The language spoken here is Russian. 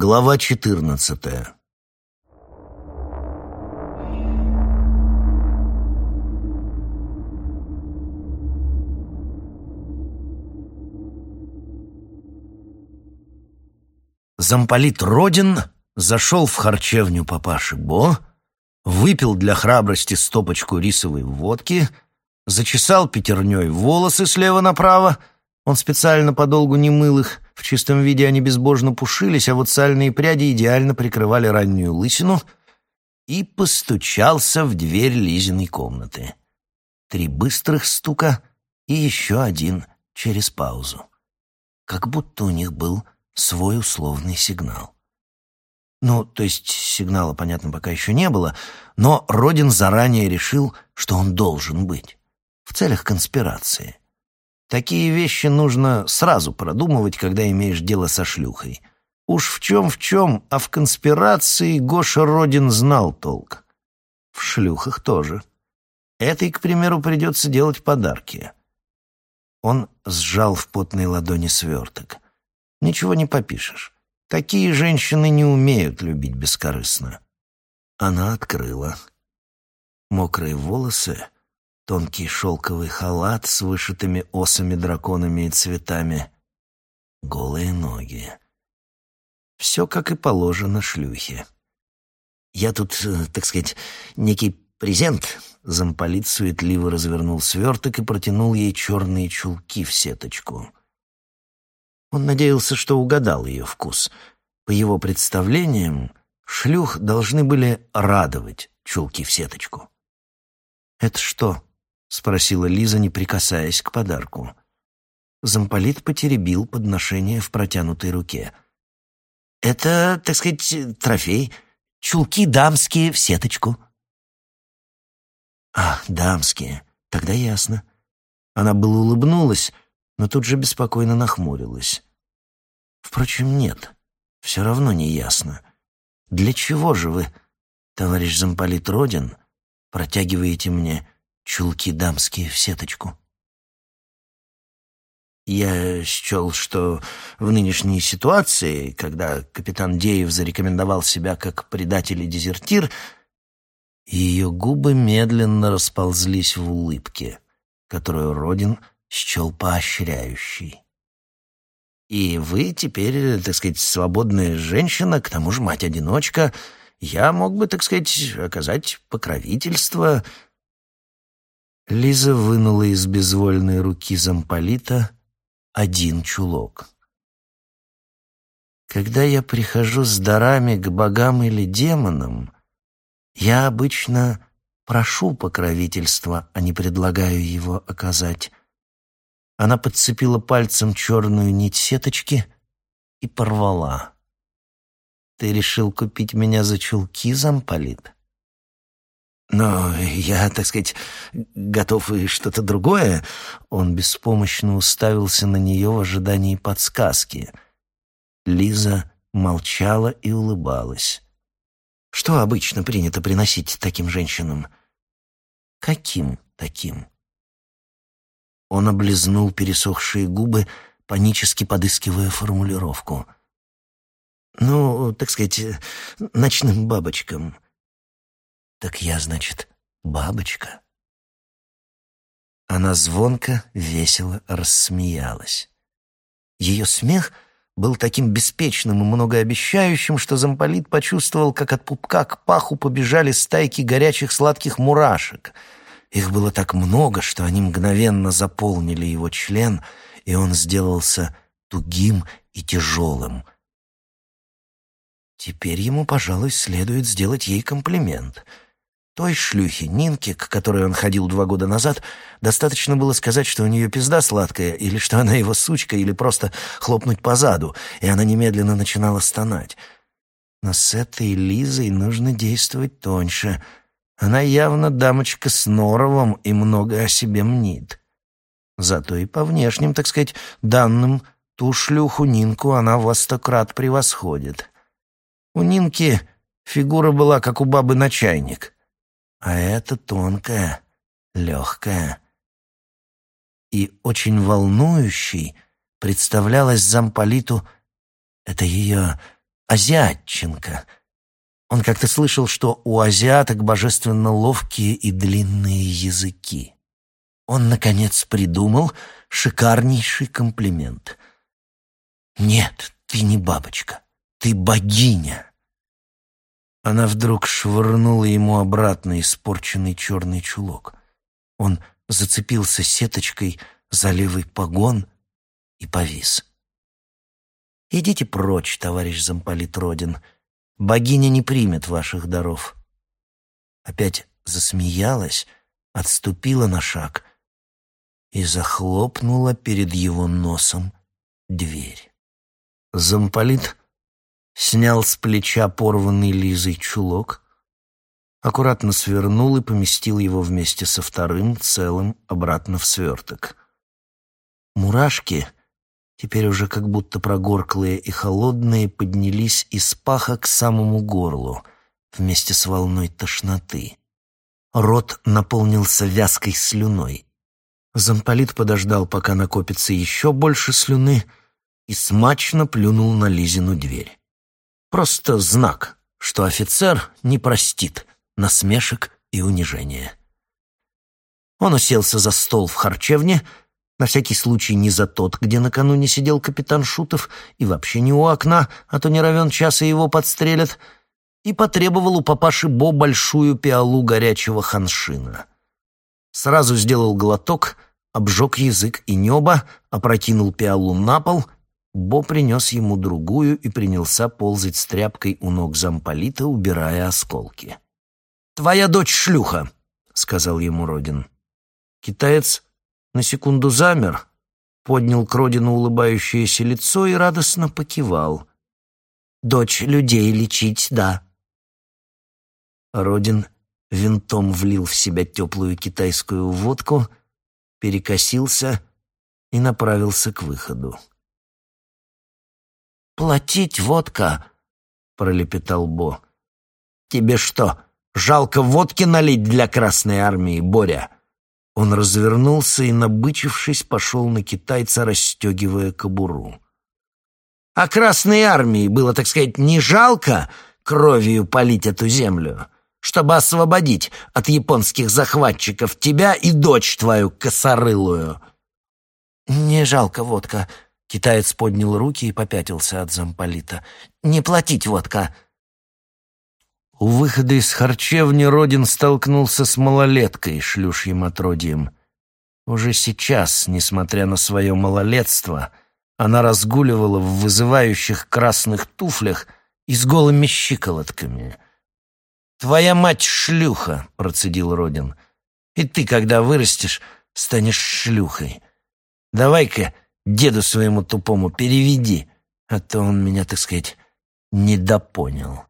Глава четырнадцатая. Замполит Родин зашел в харчевню папаши Бо, выпил для храбрости стопочку рисовой водки, зачесал пятерней волосы слева направо, он специально подолгу не мыл их, в чистом виде они безбожно пушились, а вот сальные пряди идеально прикрывали раннюю лысину, и постучался в дверь Лизиной комнаты. Три быстрых стука и еще один через паузу. Как будто у них был свой условный сигнал. Ну, то есть сигнала, понятно, пока еще не было, но Родин заранее решил, что он должен быть. В целях конспирации. Такие вещи нужно сразу продумывать, когда имеешь дело со шлюхой. Уж в чем в чем, а в конспирации Гоша Родин знал толк. В шлюхах тоже. Этой, к примеру, придется делать подарки. Он сжал в потной ладони сверток — Ничего не попишешь. Такие женщины не умеют любить бескорыстно. Она открыла. Мокрые волосы, тонкий шелковый халат с вышитыми осами, драконами и цветами, голые ноги. Все, как и положено шлюхе. «Я тут, э, так сказать, некий презент», — замполит суетливо развернул сверток и протянул ей черные чулки в сеточку. Он надеялся, что угадал ее вкус. По его представлениям, шлюх должны были радовать чулки в сеточку. «Это что?» — спросила Лиза, не прикасаясь к подарку. Замполит потеребил подношение в протянутой руке. «Это, так сказать, трофей. Чулки дамские в сеточку». «А, дамские. Тогда ясно». Она было улыбнулась, но тут же беспокойно нахмурилась. Впрочем, нет, все равно не ясно. Для чего же вы, товарищ замполит Родин, протягиваете мне чулки дамские в сеточку? Я счел, что в нынешней ситуации, когда капитан Деев зарекомендовал себя как предатель и дезертир, ее губы медленно расползлись в улыбке, которую Родин счел поощряющей. И вы теперь, так сказать, свободная женщина, к тому же мать-одиночка. Я мог бы, так сказать, оказать покровительство». Лиза вынула из безвольной руки замполита один чулок. «Когда я прихожу с дарами к богам или демонам, я обычно прошу покровительства, а не предлагаю его оказать. Она подцепила пальцем черную нить сеточки и порвала. «Ты решил купить меня за чулки, замполит?» «Но я, так сказать, готов и что-то другое». Он беспомощно уставился на нее в ожидании подсказки. Лиза молчала и улыбалась. «Что обычно принято приносить таким женщинам?» «Каким таким?» Он облизнул пересохшие губы, панически подыскивая формулировку. «Ну, так сказать, ночным бабочкам». «Так я, значит, бабочка?» Она звонко, весело рассмеялась. Ее смех был таким беспечным и многообещающим, что замполит почувствовал, как от пупка к паху побежали стайки горячих сладких мурашек — их было так много, что они мгновенно заполнили его член, и он сделался тугим и тяжелым. Теперь ему, пожалуй, следует сделать ей комплимент. Той шлюхе, Нинке, к которой он ходил два года назад, достаточно было сказать, что у нее пизда сладкая, или что она его сучка, или просто хлопнуть по заду, и она немедленно начинала стонать. Но с этой Лизой нужно действовать тоньше — она явно дамочка с норовом и много о себе мнит. Зато и по внешним, так сказать, данным ту шлюху Нинку она во сто крат превосходит. У Нинки фигура была, как у бабы на чайник, а эта тонкая, легкая. И очень волнующей представлялась замполиту это ее азиатчинка. Он как-то слышал, что у азиаток божественно ловкие и длинные языки. Он, наконец, придумал шикарнейший комплимент. «Нет, ты не бабочка, ты богиня!» Она вдруг швырнула ему обратно испорченный черный чулок. Он зацепился сеточкой за левый погон и повис. «Идите прочь, товарищ замполит Родин. Богиня не примет ваших даров». Опять засмеялась, отступила на шаг и захлопнула перед его носом дверь. Замполит снял с плеча порванный Лизой чулок, аккуратно свернул и поместил его вместе со вторым целым обратно в сверток. Мурашки, теперь уже как будто прогорклые и холодные, поднялись из паха к самому горлу вместе с волной тошноты. Рот наполнился вязкой слюной. Замполит подождал, пока накопится еще больше слюны, и смачно плюнул на Лизину дверь. Просто знак, что офицер не простит насмешек и унижения. Он уселся за стол в харчевне, на всякий случай не за тот, где накануне сидел капитан Шутов, и вообще не у окна, а то не равен час и его подстрелят, и потребовал у папаши Бо большую пиалу горячего ханшина. Сразу сделал глоток, обжег язык и небо, опрокинул пиалу на пол. Бо принес ему другую и принялся ползать с тряпкой у ног замполита, убирая осколки. «Твоя дочь шлюха», — сказал ему Родин. Китаец на секунду замер, поднял к Родину улыбающееся лицо и радостно покивал. «Дочь людей лечить, да». Родин винтом влил в себя теплую китайскую водку, перекосился и направился к выходу. «Платить водка!» — пролепетал Бо. «Тебе что, Жалко водки налить для Красной Армии, Боря!» Он развернулся и, набычившись, пошел на китайца, расстегивая кобуру. «А Красной Армии было, так сказать, не жалко кровью полить эту землю, чтобы освободить от японских захватчиков тебя и дочь твою косорылую?» «Не жалко водка», — китаец поднял руки и попятился от замполита. «Не платить водка!» У выхода из харчевни Родин столкнулся с малолеткой, шлюшьим отродьем. Уже сейчас, несмотря на свое малолетство, она разгуливала в вызывающих красных туфлях и с голыми щиколотками. «Твоя мать шлюха», — процедил Родин. «И ты, когда вырастешь, станешь шлюхой. Давай-ка деду своему тупому переведи, а то он меня, так сказать, недопонял».